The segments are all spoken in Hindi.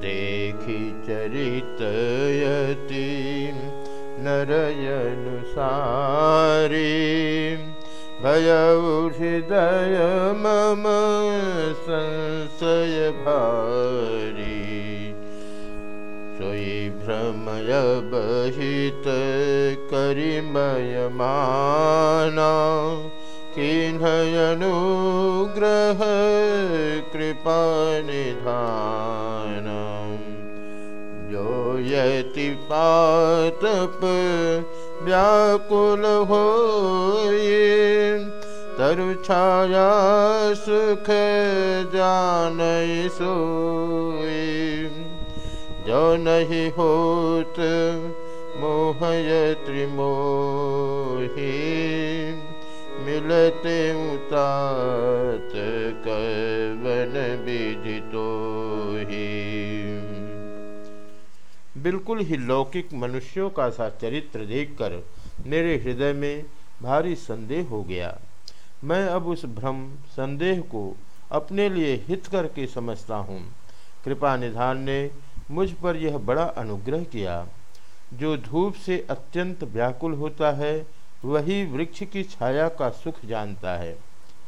देखि चरितयति नरयनुसारी। भयउ हृदय मम भ्रमय बहित करिमय माना किन्हयनुग्रह कृपानिधानम् यो यति पातप व्याकुल होय तरुच्छाया सुख जो नहि होत मोहय त्रिमोहि। मिलते उतात कवन विदितो ही। बिल्कुल ही लौकिक मनुष्यों का सा चरित्र देखकर मेरे हृदय में भारी संदेह हो गया। मैं अब उस भ्रम, संदेह को अपने लिए हित करके समझता हूँ। कृपा निधान ने मुझ पर यह बड़ा अनुग्रह किया। जो धूप से अत्यंत व्याकुल होता है वही वृक्ष की छाया का सुख जानता है।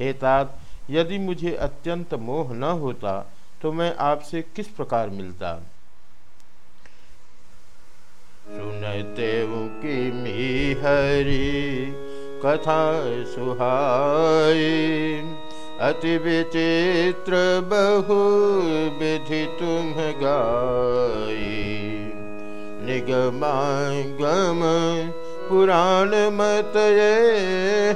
हे तात यदि मुझे अत्यंत मोह न होता तो मैं आपसे किस प्रकार मिलता? सुनते हरी कथा सुहाई, अति विचित्र बहु विधि तुम गाई। निगमागम पुराण मत ये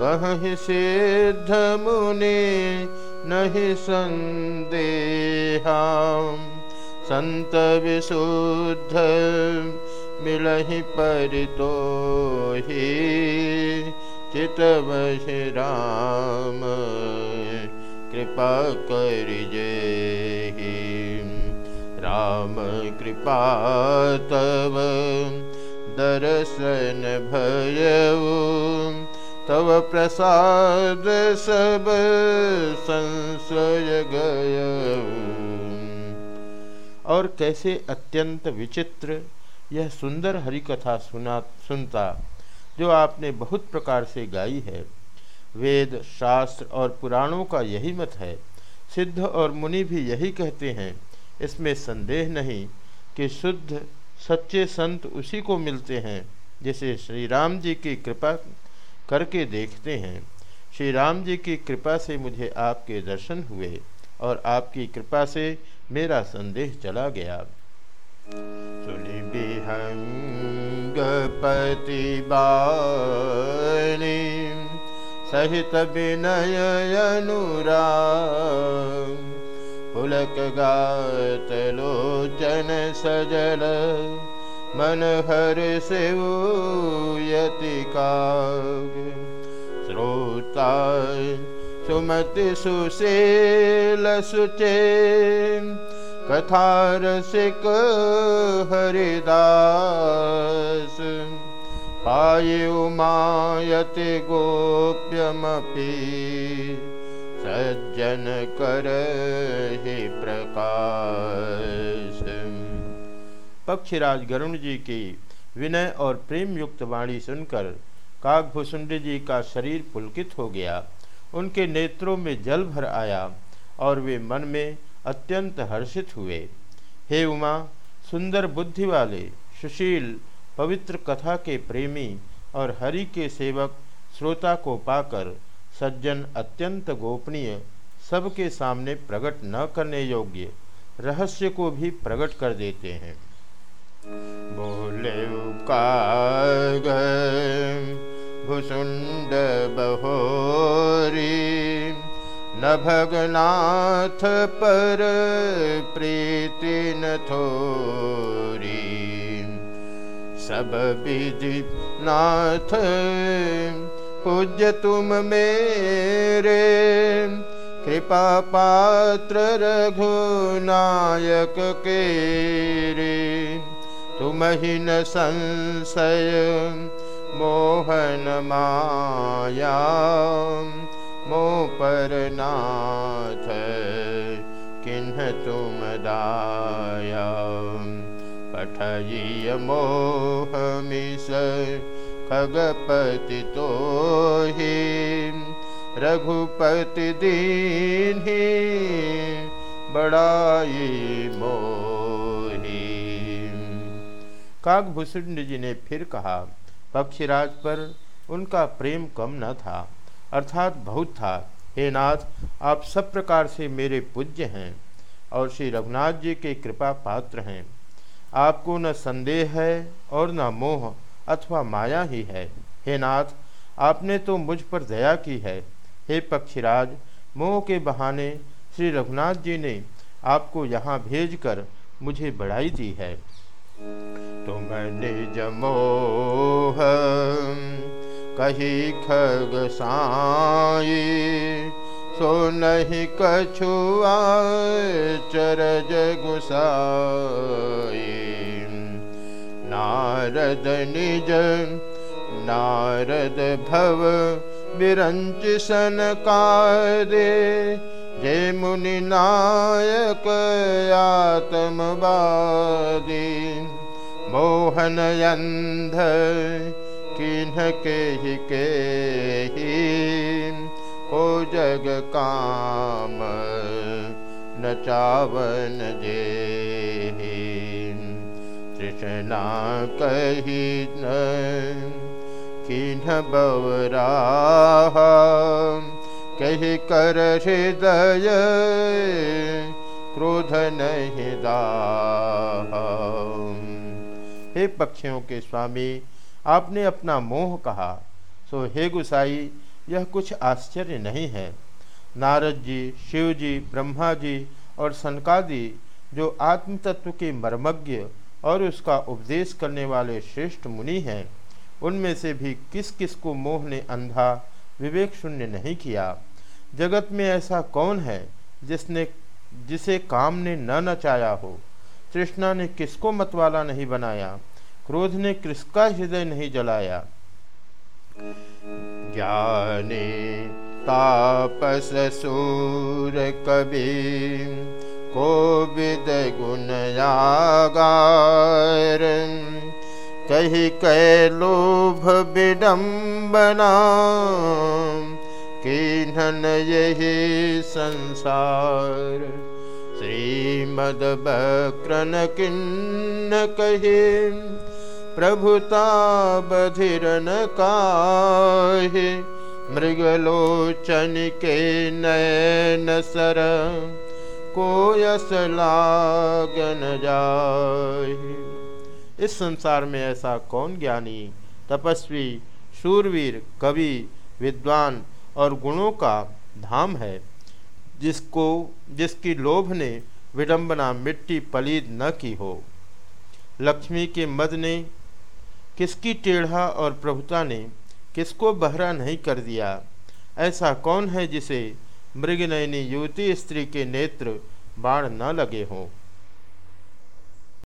कहीं सिद्ध मुनि नहीं संदेहा। संत विशुद्ध मिलहि परितो ही चितवश राम, कृपा कर राम कृपा तव दर्शन भयऊ तव प्रसाद सब संशय गय और कैसे अत्यंत विचित्र यह सुंदर हरि कथा सुना, सुनता, जो आपने बहुत प्रकार से गाई है। वेद, शास्त्र और पुराणों का यही मत है। सिद्ध और मुनि भी यही कहते हैं। इसमें संदेह नहीं कि शुद्ध सच्चे संत उसी को मिलते हैं, जिसे श्री राम जी की कृपा करके देखते हैं। श्री राम जी की कृपा से मुझे आपके दर्शन हुए और आपकी कृपा से मेरा संदेह चला गया। पति बानी सहित विनय अनुरा पुलक गात लोचन सजल। मन हर यति काग। श्रोता सुमति सुशील सुचे। कथारसिक हरिदास। पायु मायति गोप्यमपि सज्जन कर ही प्रकाश। पक्षीराज गरुण जी की विनय और प्रेम युक्त वाणी सुनकर काकभूषुंड जी का शरीर पुलकित हो गया। उनके नेत्रों में जल भर आया और वे मन में अत्यंत हर्षित हुए। हे उमा, सुंदर बुद्धि वाले, सुशील, पवित्र कथा के प्रेमी और हरि के सेवक, श्रोता को पाकर सज्जन अत्यंत गोपनीय, सबके सामने प्रकट न करने योग्य, रहस्य को भी प्रकट कर देते हैं। बोले भुसुंड बहोरी, न भगनाथ पर प्रीति न थोरी। सब विधि नाथ पूज्य तुम मेरे। कृपा पात्र रघुनायक के रे तुम ही न संशय, मोहन माया, मो पर नाथ किन्ह तुम दाया। पठयी मोह मिस खगपति तो ही, रघुपति दीन ही, बड़ाई मोही। काकभूषण जी ने फिर कहा, पक्षीराज पर उनका प्रेम कम न था, अर्थात बहुत था। हे नाथ, आप सब प्रकार से मेरे पूज्य हैं और श्री रघुनाथ जी के कृपा पात्र हैं। आपको न संदेह है और न मोह अथवा माया ही है। हे नाथ, आपने तो मुझ पर दया की है। हे पक्षीराज, मोह के बहाने श्री रघुनाथ जी ने आपको यहाँ भेजकर मुझे बढ़ाई दी है। तुम निज मोह कही खग साई, सो नहीं कछुआ चरज गुसाई। नारद निज नारद भीरञ्चसन जनि नाय आत्मवादी। मोहनयन्ध किन्ह केहि केहि। को जग काम न चावन जे तृष्णा कही न किन्ह बवरा कही कर हृदय क्रोध नहीं हे पक्षियों के स्वामी, आपने अपना मोह कहा सो हे गुसाई, यह कुछ आश्चर्य नहीं है। नारद जी, शिव जी, ब्रह्मा जी और सनकादि जो आत्म तत्व के मर्मज्ञ और उसका उपदेश करने वाले श्रेष्ठ मुनि हैं। उनमें से भी किस किस को मोह ने अंधा, विवेक शून्य नहीं किया। जगत में ऐसा कौन है जिसने, जिसे काम ने न नचाया हो? तृष्णा ने किसको मतवाला नहीं बनाया? क्रोध ने किसका हृदय नहीं जलाया? ज्ञानी तापस सूर कवि को विद गुण कही कै लोभ विडम्बना किन्हन यही संसार। श्रीमद बक्रन किन्न कहे। प्रभुता बधिरन काहे। मृगलोचन के नयन सर। कोयस लागन जाए। इस संसार में ऐसा कौन ज्ञानी, तपस्वी, शूरवीर, कवि, विद्वान और गुणों का धाम है, जिसको, जिसकी लोभ ने विडंबना मिट्टी पलीद न की हो? लक्ष्मी के मद ने किसकी टेढ़ा और प्रभुता ने किसको बहरा नहीं कर दिया? ऐसा कौन है जिसे मृगनयनी युवती स्त्री के नेत्र बाण न लगे हों।